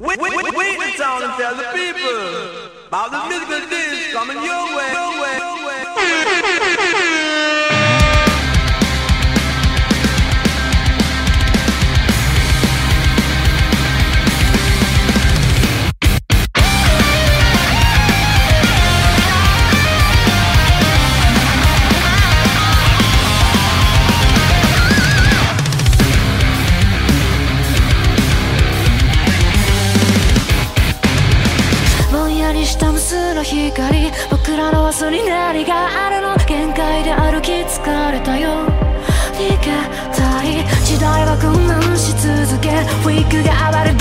Wait, wait, wait, wait in town and tell the people about the mythical days coming your way. Your way, your way. に何があるの。限界で歩き疲れたよ。逃げたい。時代は混乱し続け。ウィークが暴れ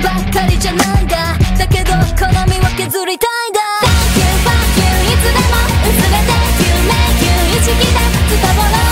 ばっかりじゃないんだ。だけど好みは削りたいんだ。Thank you, fuck you いつでも薄れて You make you 意識だ。伝わろう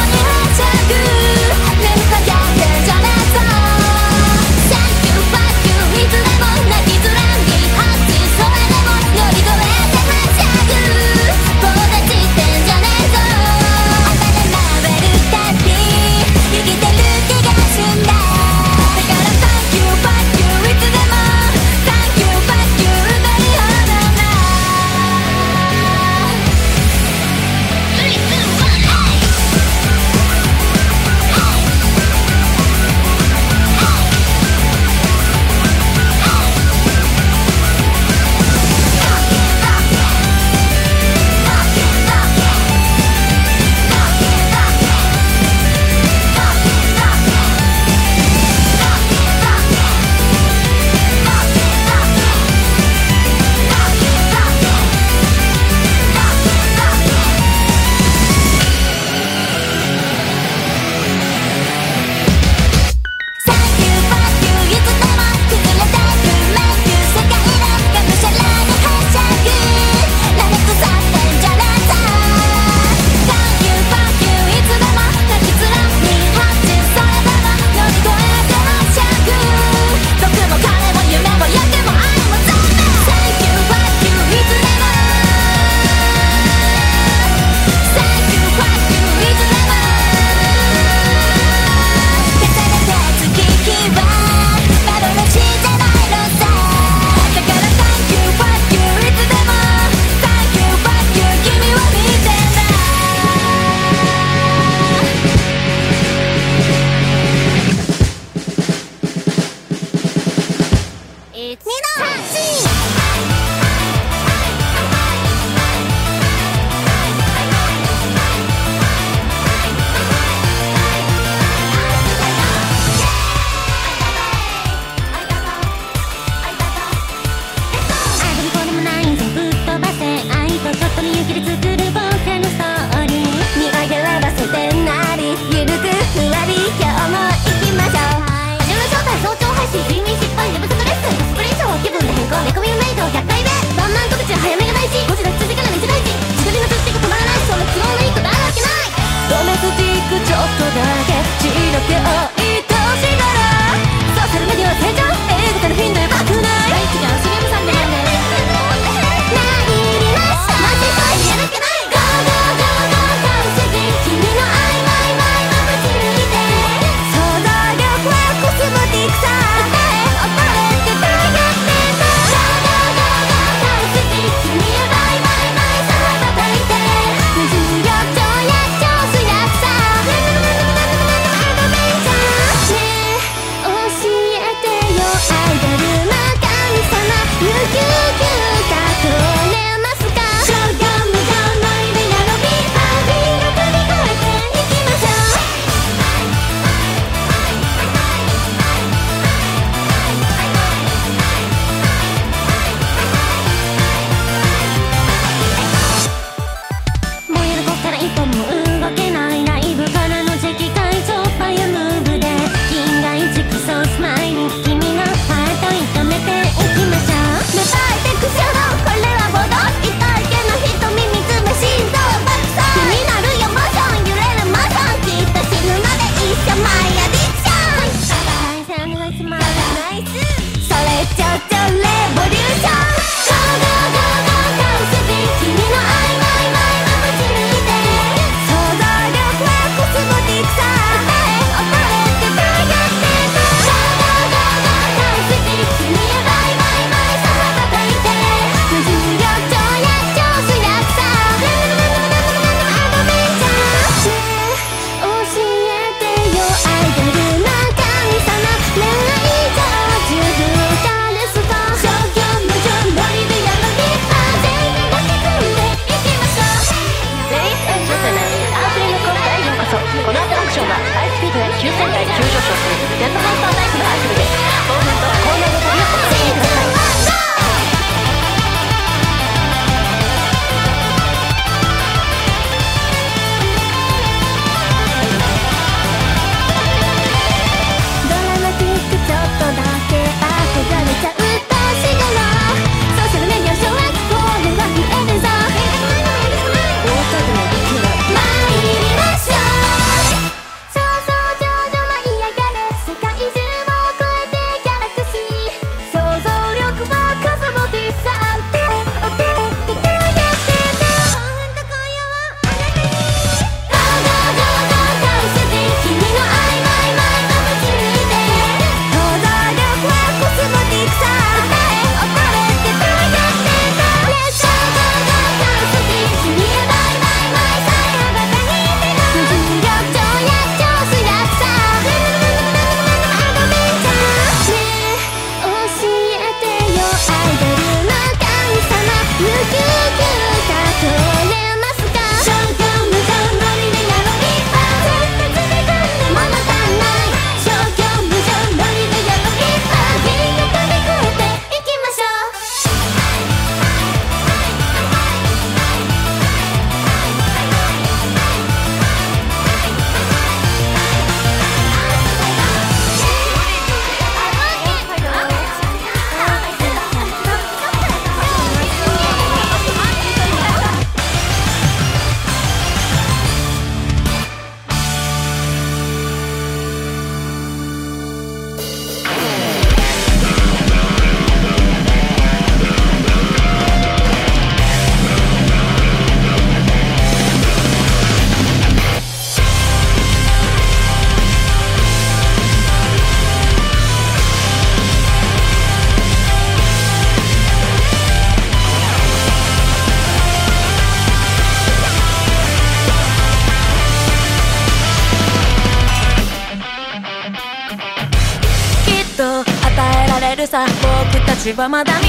僕た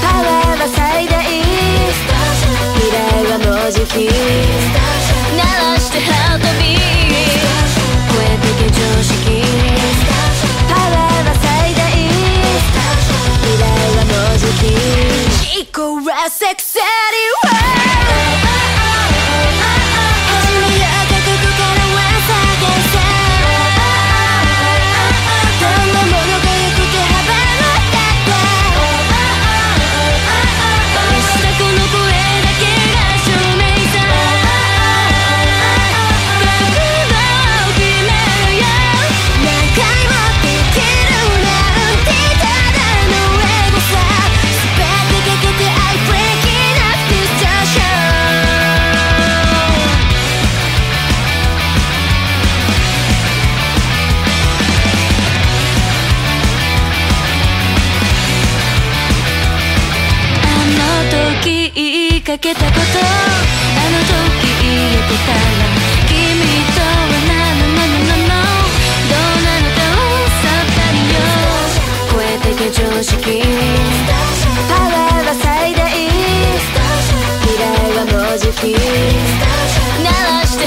パワーは最大未来はもうじ鳴らしてハート。ビー超えてけ常識パワーは最大未来はもうじきコラセクセリ常識。パワーは最大。未来はもうじき。鳴らして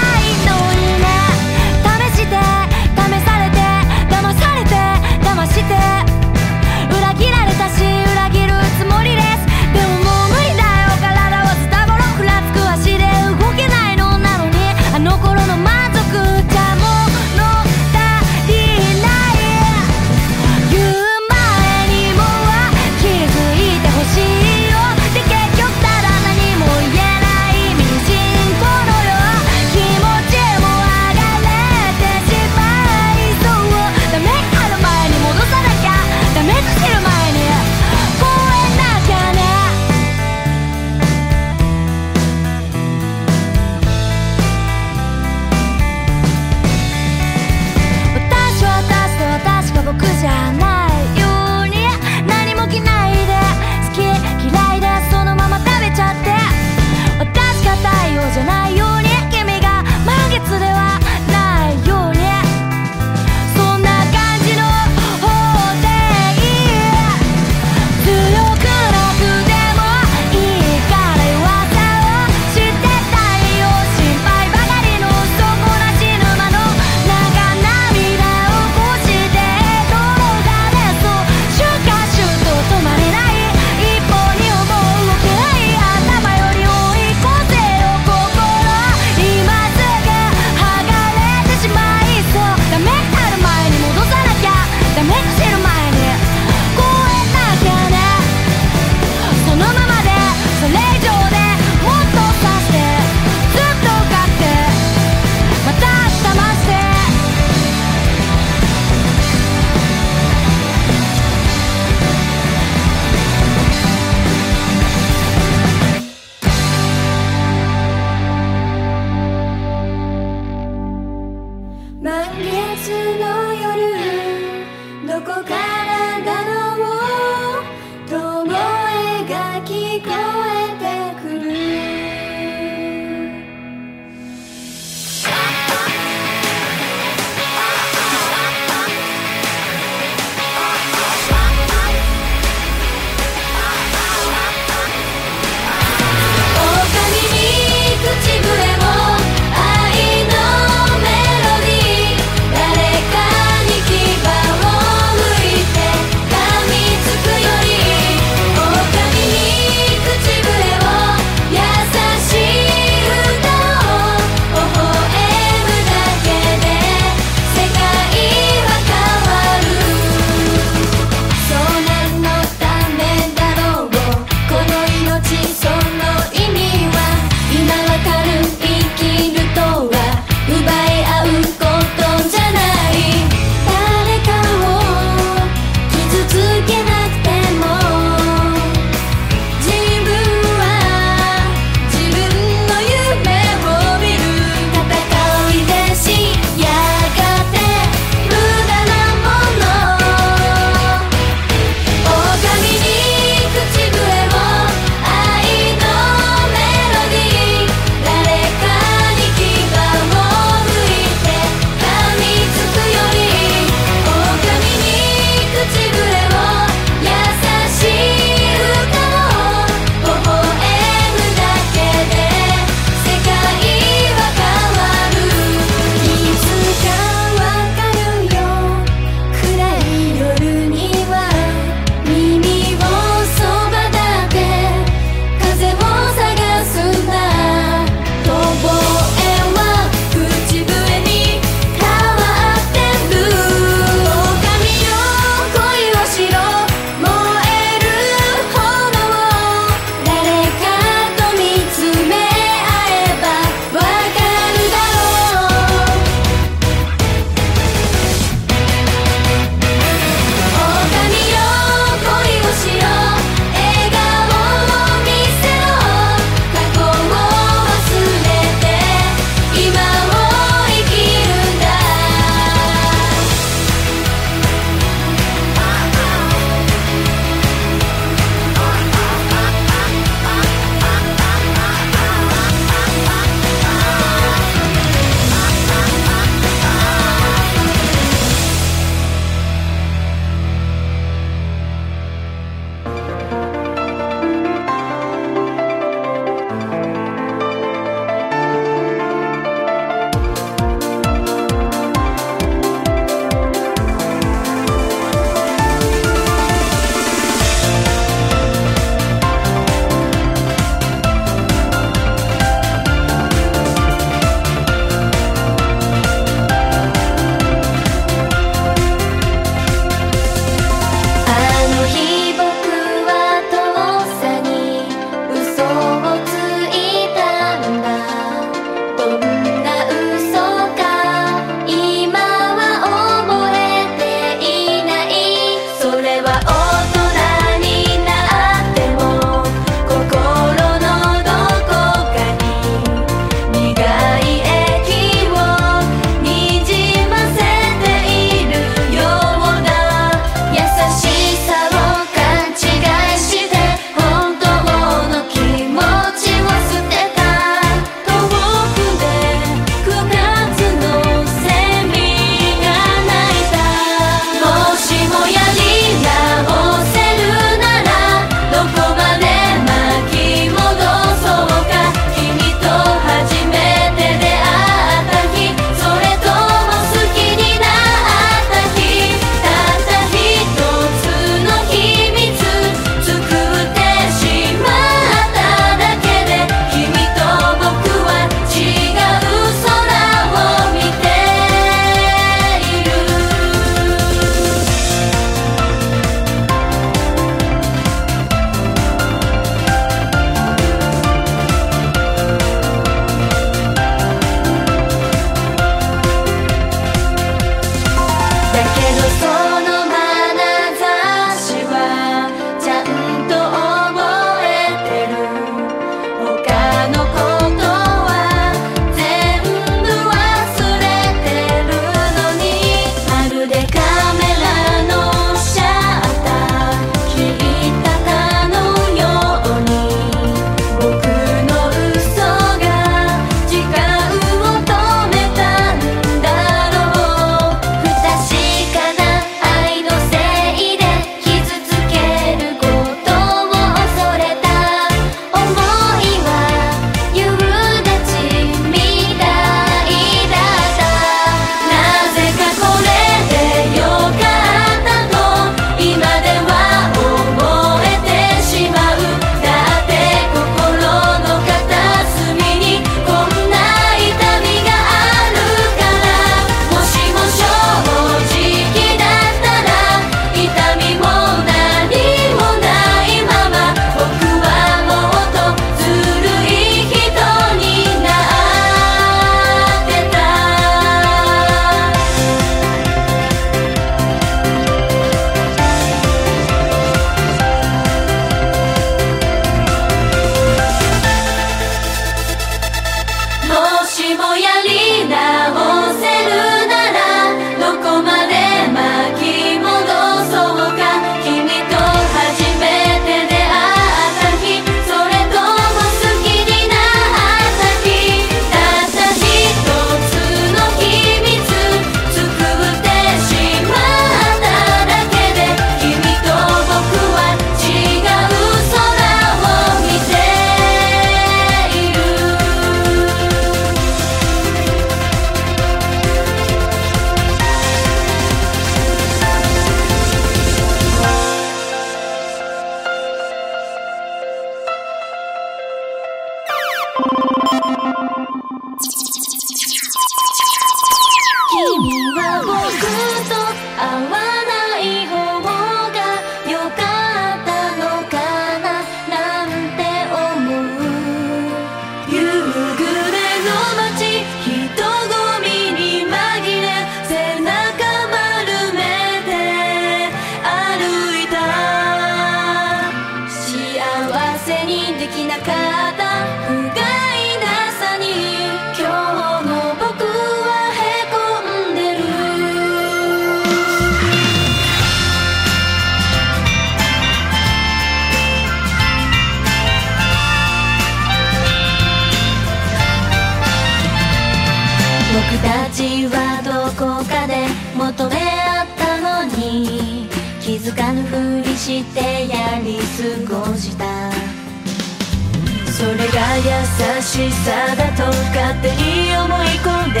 優しさだと勝手に思い込んで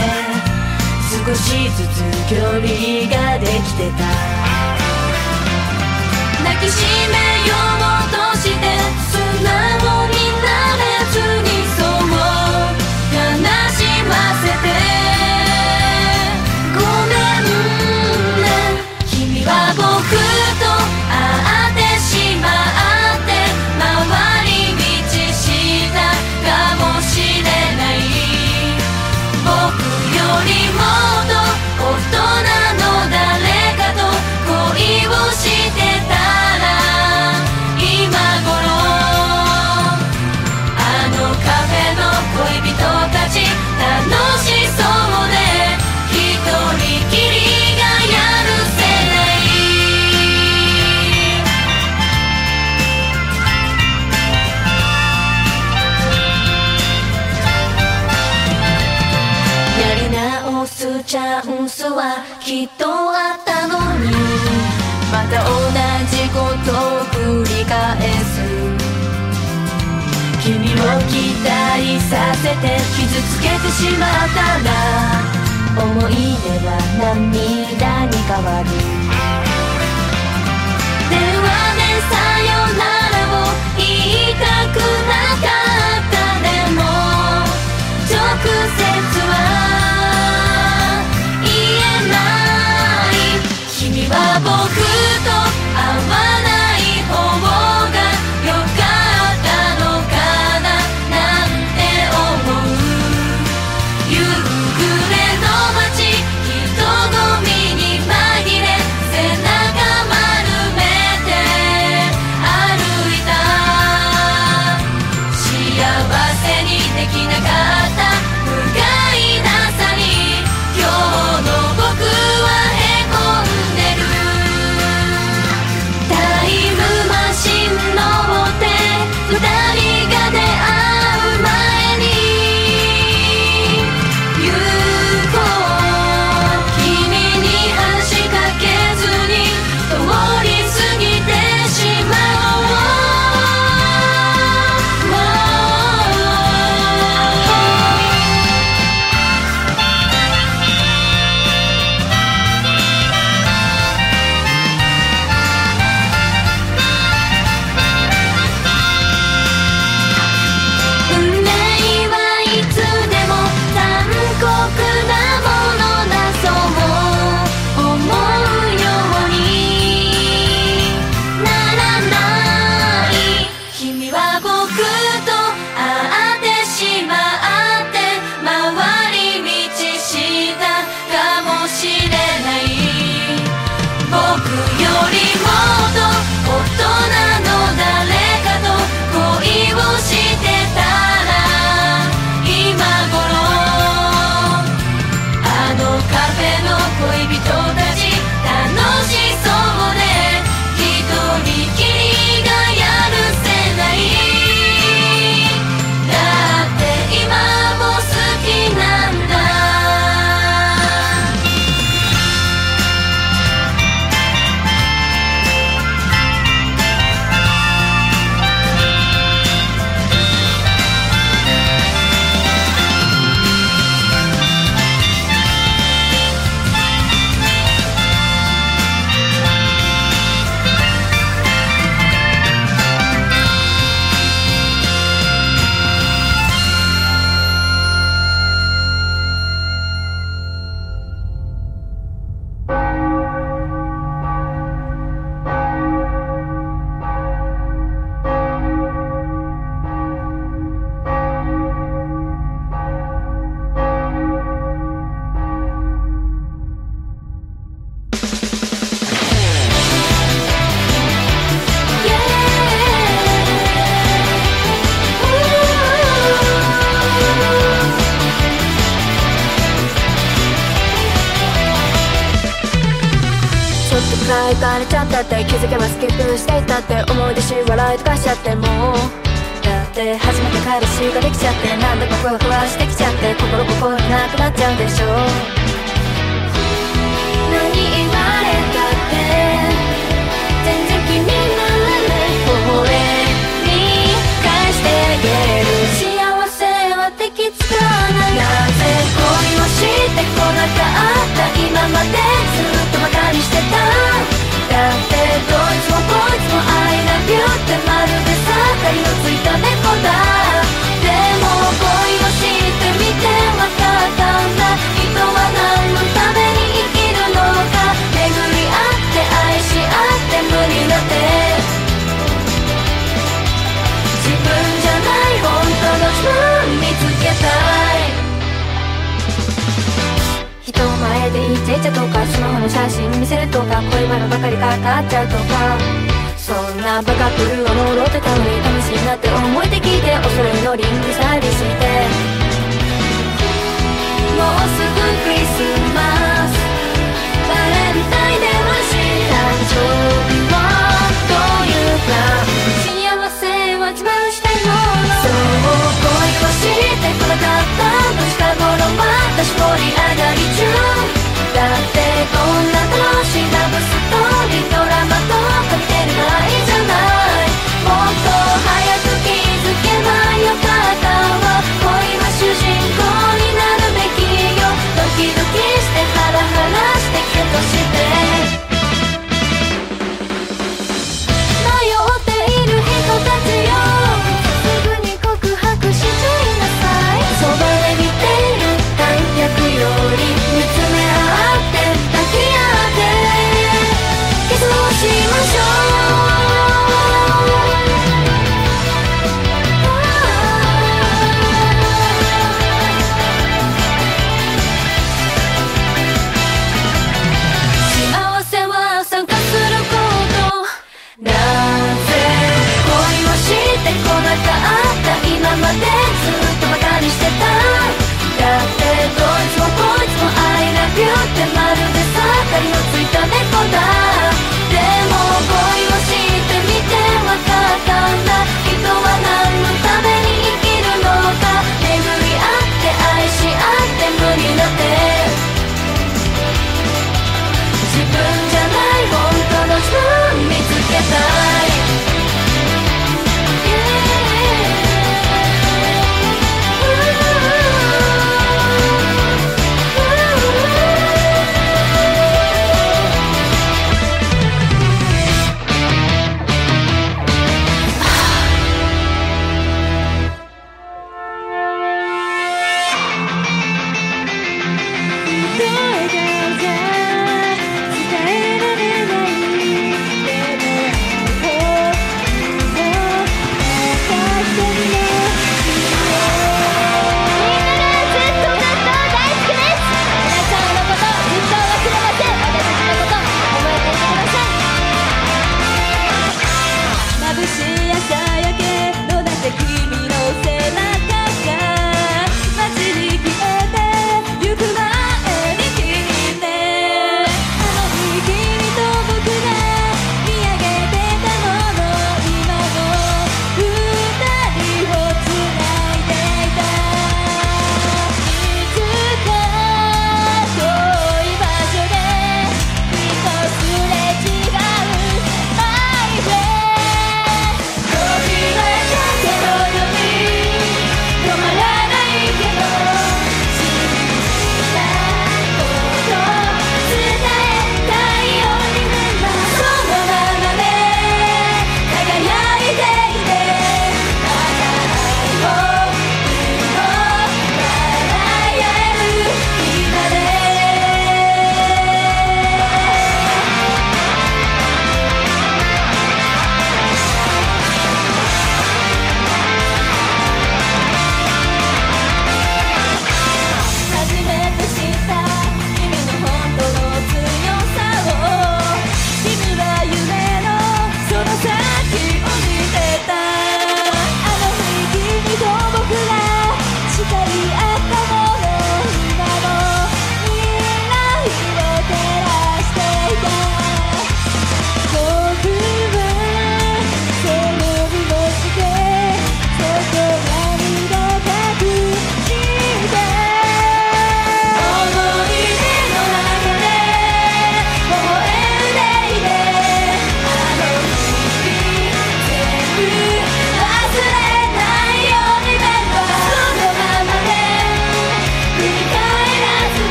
少しずつ距離ができてた。抱きしめようはきっとあったのに。また同じことを繰り返す。君を期待させて傷つけてしまったら思い出は涙に変わる。電話でさよならを言いたくなかった。でも直接はは僕と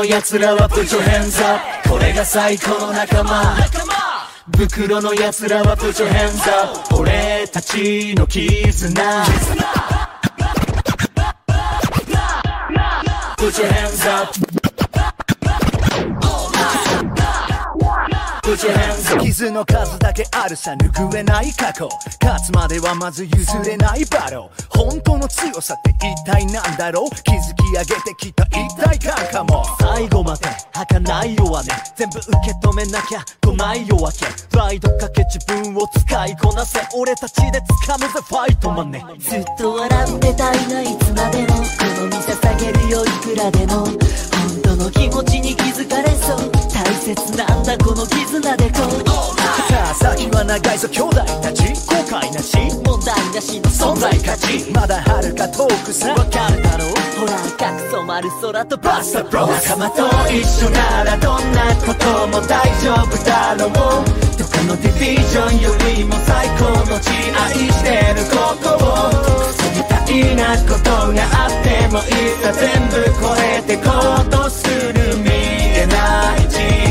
の奴らは Put your hands up これが最高の仲間袋の奴らは Put your hands up 俺たちの絆 Put your hands up 傷の数だけあるさ拭えない過去。勝つまではまず譲れないバロー。本当の強さって一体なんだろう？築き上げてきた一体感かも。最後まで儚い弱音。全部受け止めなきゃ来ない夜明けプライドかけ自分を使いこなせ。俺たちで掴むぜファイトマネずっと笑ってたいないつまでもこの身捧げるよいくらでも。本当の気持ちに気づかれそう。大切なんだこの絆でこう。先は長いぞ兄弟たち後悔なし問題なしの存在価値。まだ遥か遠くさわかる。だろうほら赤く染まる空とバスタブロー仲間と一緒ならどんなことも大丈夫だろう。どこのディビジョンよりも最高の地愛してるここを。みたいなことがあってもいざ全部超えてこうとする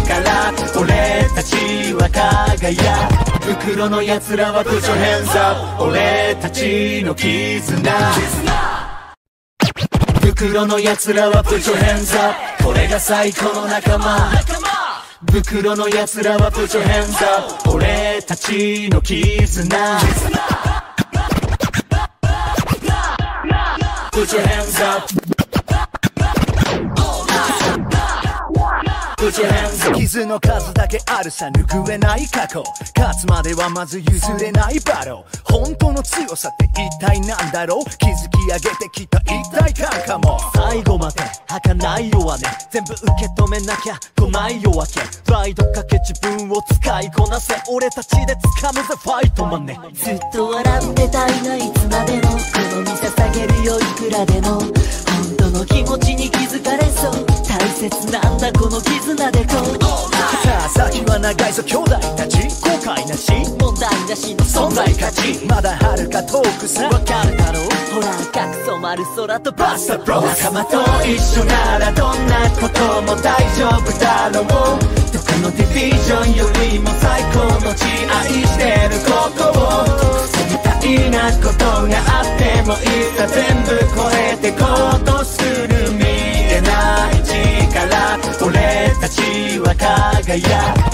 から俺たちは輝く。袋のやつらは部署偏差俺たちの絆。袋のやつらは部署偏差これが最高の仲間。袋のやつらは部署偏差俺たちの絆。部署偏差傷の数だけあるさ拭えない過去。勝つまではまず譲れないバロ。ー本当の強さって一体なんだろう？築き上げてきた一体感かも。最後まで儚い弱音全部受け止めなきゃ来ない夜明けプライドかけ自分を使いこなせ。俺たちで掴むぜファイトマネずっと笑ってたいないつまでも。この身捧げるよいくらでも。本当の気持ちに気づかれそう大切なんだ。この絆でこうさあ先は長いぞ兄弟たち後悔なし問題なしの存在価値まだ遥か遠くさわかる。だろうほら赤く染まる。空とバスタブロー仲間と一緒ならどんなことも大丈夫だろうどこのディビジョンよりも最高の地愛してる。ここをみたいなことがあってもいざ全部超えてこうとする見えない力俺たちは輝く。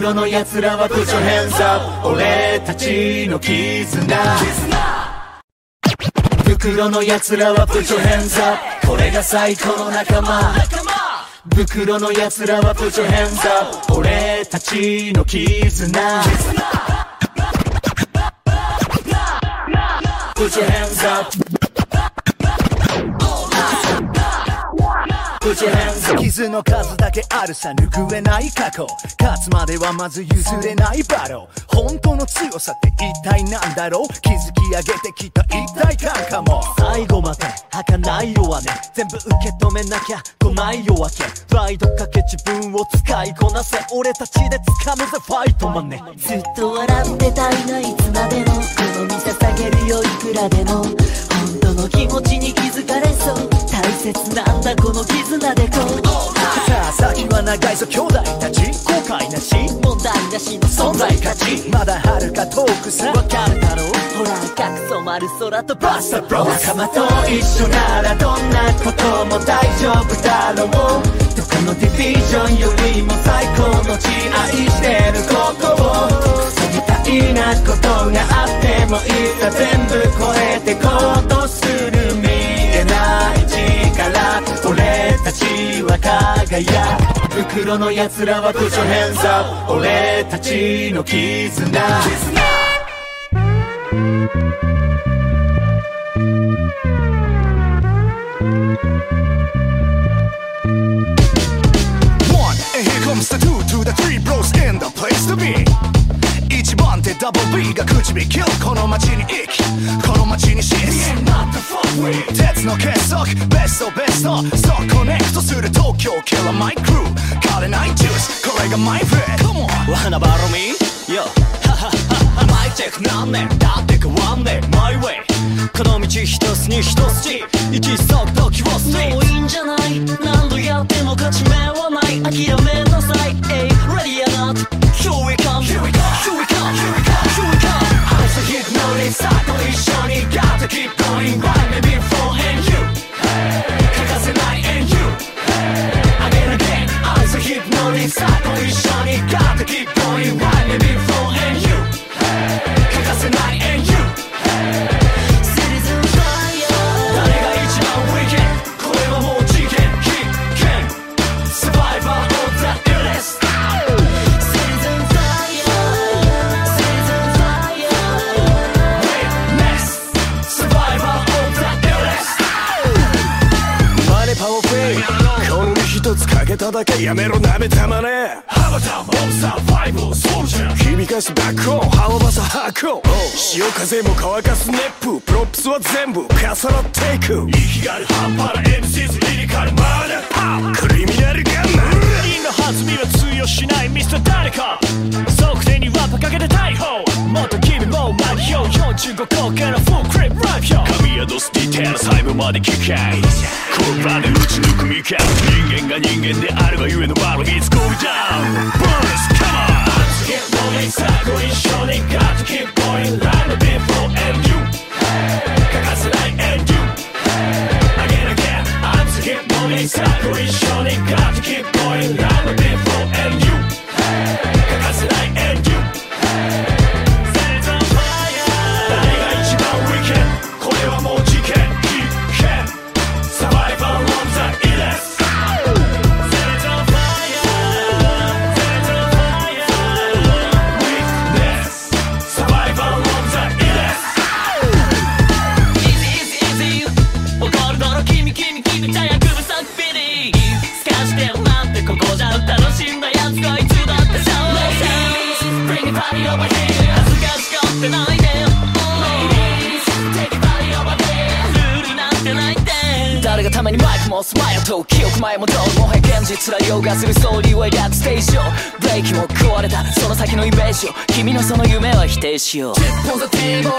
ろのやつらは部署変されたちのきずな」「ぶくろのやつらは部署変さこれがさい最高のぶくろのやつらは部署変されたちのきずな」「ぷじ your. 傷の数だけあるさ拭えない過去勝つまではまず譲れないバロー本当の強さって一体なんだろう築き上げてきた一体感かも最後まで儚い弱音全部受け止めなきゃ来ない夜明けプライドかけ自分を使いこなせ俺たちで掴むぜファイトマネずっと笑ってたいないつまでもこの身捧げるよいくらでも本当の気持ちに気づかれそう大切なんだこの絆でこうさあ先は長いぞ兄弟たち後悔なし問題なしの存在価値まだ遥か遠くさわかるだろうほら赤く染まる空とバスタブロー仲間と一緒ならどんなことも大丈夫だろうどこのディビジョンよりも最高の地愛してるここをみたいなことがあってもいざ全部超えてこうとするたく。袋のやつらは部署偏差俺たちの絆,絆。なんてダボ B が口火キルこの街に生きこの街に死ぬ鉄の結束ベストベスト。そうコネクトする東京キャラマイクルー枯れないジュース。これがマイフレード Come on. わなばろみ？ハハマイチェック何年？だって変ワンねえマイウェイこの道一つに一筋一足時をステイもういいんじゃない？何度やっても勝ち目はない。諦めなさい。Hey ready or not? Here we come. Here we go. Here we Here we go, here we go. I'm so hypnotic, psycho, it's shiny, got to keep going right. だけやめろ舐めたまね。ハマタモンスター5ソルジャー響かすバックオンハワバサハーコン潮風も乾かす熱風プロップスは全部重なっていく息がある半端な MCs リリカルマーダーパークリミナルガンマン陰の弾みは通用しないミスター誰か側手にラッパかけて逮捕もっと君もマリオ45個からフォークリップライフよ神宿すディテール細部まで聞けコーバーで打ち抜くみか人間が人間であればゆえのバロミーズゴーダウンボイスカモン Get rolling さあご一緒に Got to keep going Line the beat for and you 欠かせない and you Again again I'm to keep rolling さあご一緒に Got もスマイルと記憶前もどうもはや現実ら凌駕するストーリーはやステージ上ブレーキも壊れたその先のイメージを君のその夢は否定しよう Tip on the table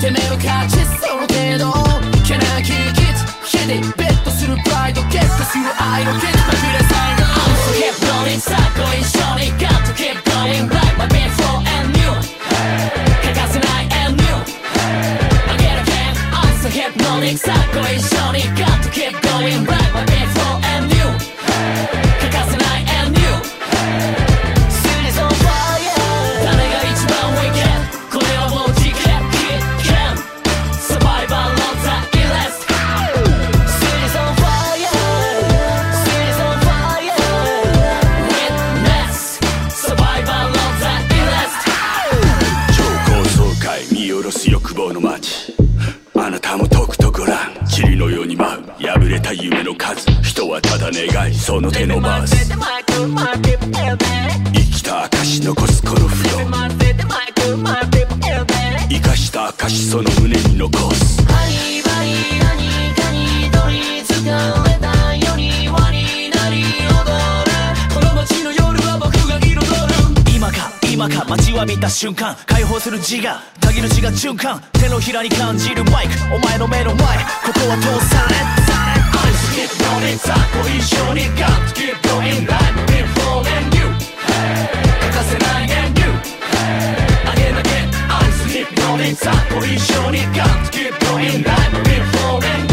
てめえの価値その程度けなきキッズ火でベットするプライドゲットする愛のケツまくれ最後 I'm so keep rolling さあご一緒に Got to keep going Like my been for and new 欠かせない and new Again again I'm so hypnotic さあご一はただ願いその手伸ばす。生きた証残すこのフロー生かした証その胸に残す。この街の夜は僕が彩る。今か今か待ちわびた瞬間。解放する自我。たぎる血が循環。手のひらに感じるマイク。お前の目の前。ここは通され。I'm skip rolling さあご一緒に Got to keep going Like been falling you 欠かせない and you Again again I'm sleep going さあご一緒に Got to keep going Like been falling you